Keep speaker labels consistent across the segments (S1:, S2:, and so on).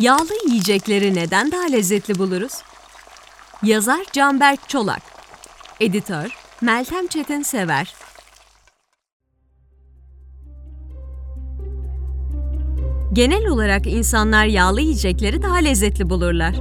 S1: Yağlı yiyecekleri neden daha lezzetli buluruz? Yazar Canberk Çolak Editör Meltem Çetin Sever Genel olarak insanlar yağlı yiyecekleri daha lezzetli bulurlar.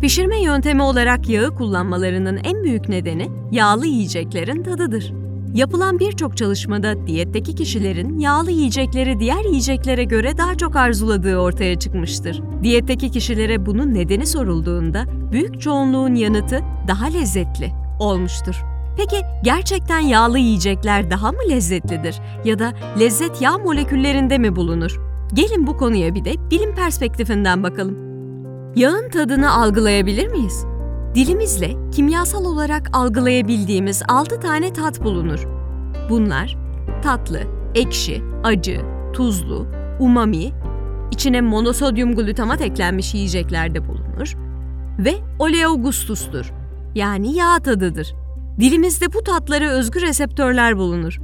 S1: Pişirme yöntemi olarak yağı kullanmalarının en büyük nedeni yağlı yiyeceklerin tadıdır. Yapılan birçok çalışmada diyetteki kişilerin yağlı yiyecekleri diğer yiyeceklere göre daha çok arzuladığı ortaya çıkmıştır. Diyetteki kişilere bunun nedeni sorulduğunda büyük çoğunluğun yanıtı daha lezzetli olmuştur. Peki gerçekten yağlı yiyecekler daha mı lezzetlidir ya da lezzet yağ moleküllerinde mi bulunur? Gelin bu konuya bir de bilim perspektifinden bakalım. Yağın tadını algılayabilir miyiz? Dilimizle kimyasal olarak algılayabildiğimiz 6 tane tat bulunur. Bunlar tatlı, ekşi, acı, tuzlu, umami, içine monosodyum glutamat eklenmiş yiyeceklerde bulunur ve oleogustustur. Yani yağ tadıdır. Dilimizde bu tatlara özgü reseptörler bulunur.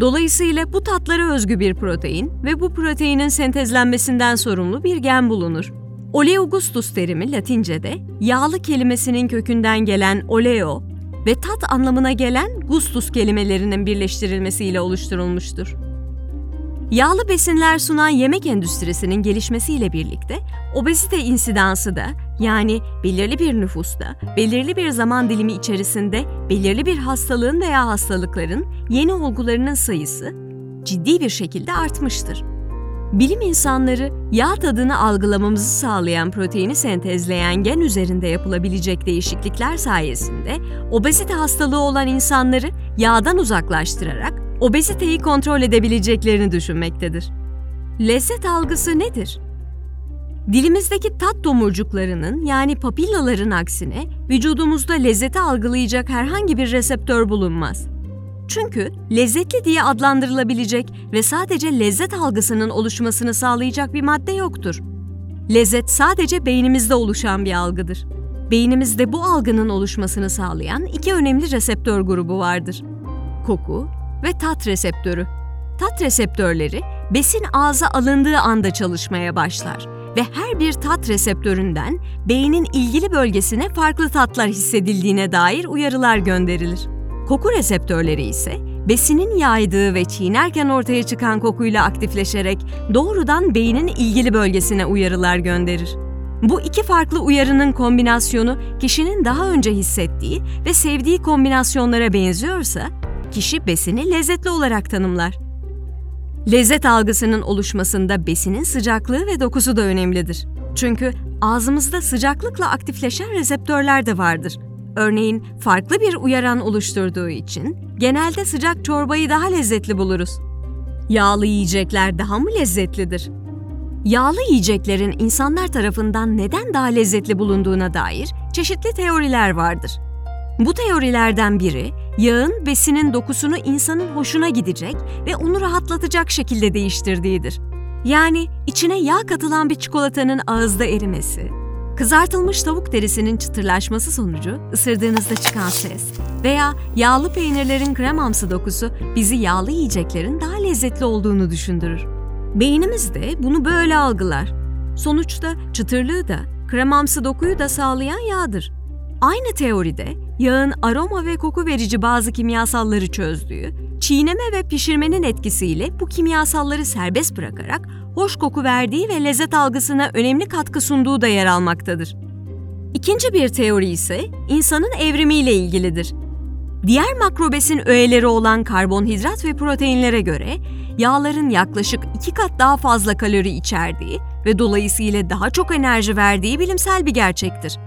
S1: Dolayısıyla bu tatlara özgü bir protein ve bu proteinin sentezlenmesinden sorumlu bir gen bulunur. Oleogustus terimi Latince'de yağlı kelimesinin kökünden gelen oleo ve tat anlamına gelen gustus kelimelerinin birleştirilmesiyle oluşturulmuştur. Yağlı besinler sunan yemek endüstrisinin gelişmesiyle birlikte obezite insidansı da yani belirli bir nüfusta, belirli bir zaman dilimi içerisinde belirli bir hastalığın veya hastalıkların yeni olgularının sayısı ciddi bir şekilde artmıştır. Bilim insanları yağ tadını algılamamızı sağlayan proteini sentezleyen gen üzerinde yapılabilecek değişiklikler sayesinde obezite hastalığı olan insanları yağdan uzaklaştırarak obeziteyi kontrol edebileceklerini düşünmektedir. Lezzet algısı nedir? Dilimizdeki tat tomurcuklarının yani papillaların aksine vücudumuzda lezzeti algılayacak herhangi bir reseptör bulunmaz. Çünkü lezzetli diye adlandırılabilecek ve sadece lezzet algısının oluşmasını sağlayacak bir madde yoktur. Lezzet sadece beynimizde oluşan bir algıdır. Beynimizde bu algının oluşmasını sağlayan iki önemli reseptör grubu vardır. Koku ve tat reseptörü. Tat reseptörleri besin ağza alındığı anda çalışmaya başlar ve her bir tat reseptöründen beynin ilgili bölgesine farklı tatlar hissedildiğine dair uyarılar gönderilir. Koku reseptörleri ise besinin yaydığı ve çiğnerken ortaya çıkan kokuyla aktifleşerek doğrudan beynin ilgili bölgesine uyarılar gönderir. Bu iki farklı uyarının kombinasyonu kişinin daha önce hissettiği ve sevdiği kombinasyonlara benziyorsa, kişi besini lezzetli olarak tanımlar. Lezzet algısının oluşmasında besinin sıcaklığı ve dokusu da önemlidir. Çünkü ağzımızda sıcaklıkla aktifleşen reseptörler de vardır. Örneğin farklı bir uyaran oluşturduğu için genelde sıcak çorbayı daha lezzetli buluruz. Yağlı yiyecekler daha mı lezzetlidir? Yağlı yiyeceklerin insanlar tarafından neden daha lezzetli bulunduğuna dair çeşitli teoriler vardır. Bu teorilerden biri, yağın besinin dokusunu insanın hoşuna gidecek ve onu rahatlatacak şekilde değiştirdiğidir. Yani içine yağ katılan bir çikolatanın ağızda erimesi, kızartılmış tavuk derisinin çıtırlaşması sonucu ısırdığınızda çıkan ses veya yağlı peynirlerin kremamsı dokusu bizi yağlı yiyeceklerin daha lezzetli olduğunu düşündürür. Beynimiz de bunu böyle algılar. Sonuçta çıtırlığı da, kremamsı dokuyu da sağlayan yağdır. Aynı teoride yağın aroma ve koku verici bazı kimyasalları çözdüğü, çiğneme ve pişirmenin etkisiyle bu kimyasalları serbest bırakarak hoş koku verdiği ve lezzet algısına önemli katkı sunduğu da yer almaktadır. İkinci bir teori ise insanın evrimiyle ilgilidir. Diğer makrobesin öğeleri olan karbonhidrat ve proteinlere göre yağların yaklaşık iki kat daha fazla kalori içerdiği ve dolayısıyla daha çok enerji verdiği bilimsel bir gerçektir.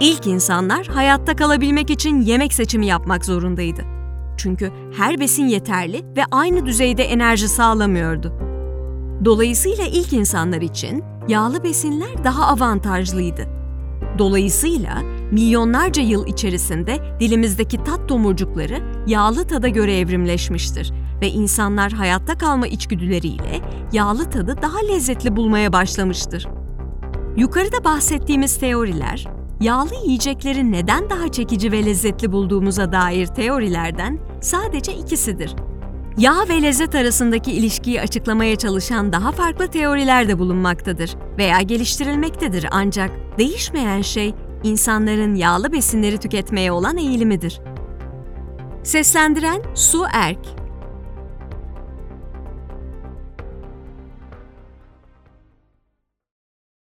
S1: İlk insanlar hayatta kalabilmek için yemek seçimi yapmak zorundaydı. Çünkü her besin yeterli ve aynı düzeyde enerji sağlamıyordu. Dolayısıyla ilk insanlar için yağlı besinler daha avantajlıydı. Dolayısıyla milyonlarca yıl içerisinde dilimizdeki tat tomurcukları yağlı tada göre evrimleşmiştir ve insanlar hayatta kalma içgüdüleriyle yağlı tadı daha lezzetli bulmaya başlamıştır. Yukarıda bahsettiğimiz teoriler, yağlı yiyecekleri neden daha çekici ve lezzetli bulduğumuza dair teorilerden sadece ikisidir. Yağ ve lezzet arasındaki ilişkiyi açıklamaya çalışan daha farklı teoriler de bulunmaktadır veya geliştirilmektedir ancak değişmeyen şey insanların yağlı besinleri tüketmeye olan eğilimidir. Seslendiren Su Erk